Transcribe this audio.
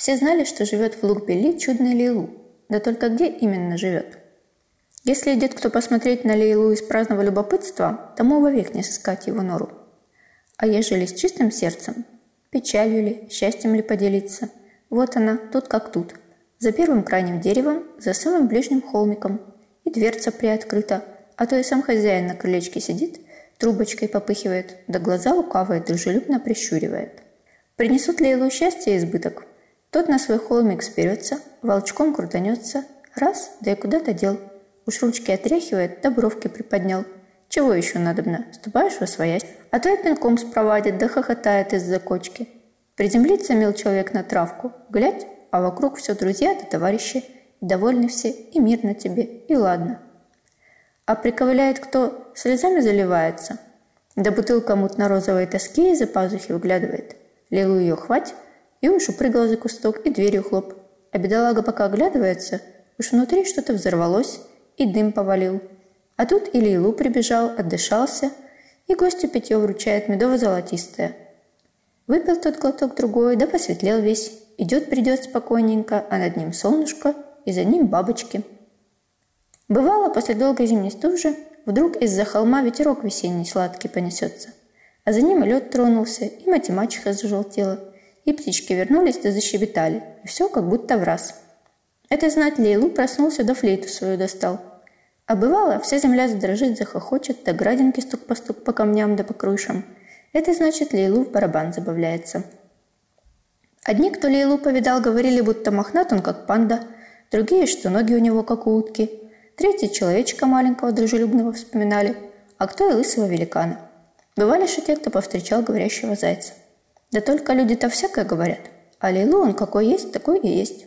Все знали, что живет в Лукбели чудный Лейлу, да только где именно живет? Если идет кто посмотреть на Лейлу из праздного любопытства, тому вовек не сыскать его нору. А ежели с чистым сердцем, печалью ли, счастьем ли поделиться, вот она, тут как тут, за первым крайним деревом, за самым ближним холмиком, и дверца приоткрыта, а то и сам хозяин на крылечке сидит, трубочкой попыхивает, да глаза лукавые дружелюбно прищуривает. Принесут Лейлу счастье и избыток, тот на свой холмик сперется, волчком крутанется, раз, да и куда-то дел. Уж ручки отряхивает, да бровки приподнял. Чего еще надобно? Ступаешь во своясь. А то и пинком спровадит, да хохотает из-за кочки. Приземлится мил человек на травку, глядь, а вокруг все друзья да товарищи. Довольны все, и мирно тебе, и ладно. А приковыляет кто, слезами заливается. Да бутылка мутно-розовой тоски из-за пазухи выглядывает. Лилу ее хвать, и уж упрыгал за кусток, и дверью хлоп. А бедолага пока оглядывается, уж внутри что-то взорвалось, и дым повалил. А тут и Лейлу прибежал, отдышался, и гостю питье вручает медово-золотистое. Выпил тот глоток другой, да посветлел весь. Идет-придет спокойненько, а над ним солнышко, и за ним бабочки. Бывало, после долгой зимней стужи, вдруг из-за холма ветерок весенний сладкий понесется. А за ним лед тронулся, и математика зажелтела – и птички вернулись да защебетали, и все как будто в раз. Это знать Лейлу проснулся да флейту свою достал. А бывало, вся земля задрожит, захохочет, да градинки стук по стук по камням да по крышам. Это значит, Лейлу в барабан забавляется. Одни, кто Лейлу повидал, говорили, будто мохнат он как панда, другие, что ноги у него как у утки, третьи человечка маленького дружелюбного вспоминали, а кто и лысого великана. Бывали же те, кто повстречал говорящего зайца. Да только люди-то всякое говорят. А Лейлу он какой есть, такой и есть.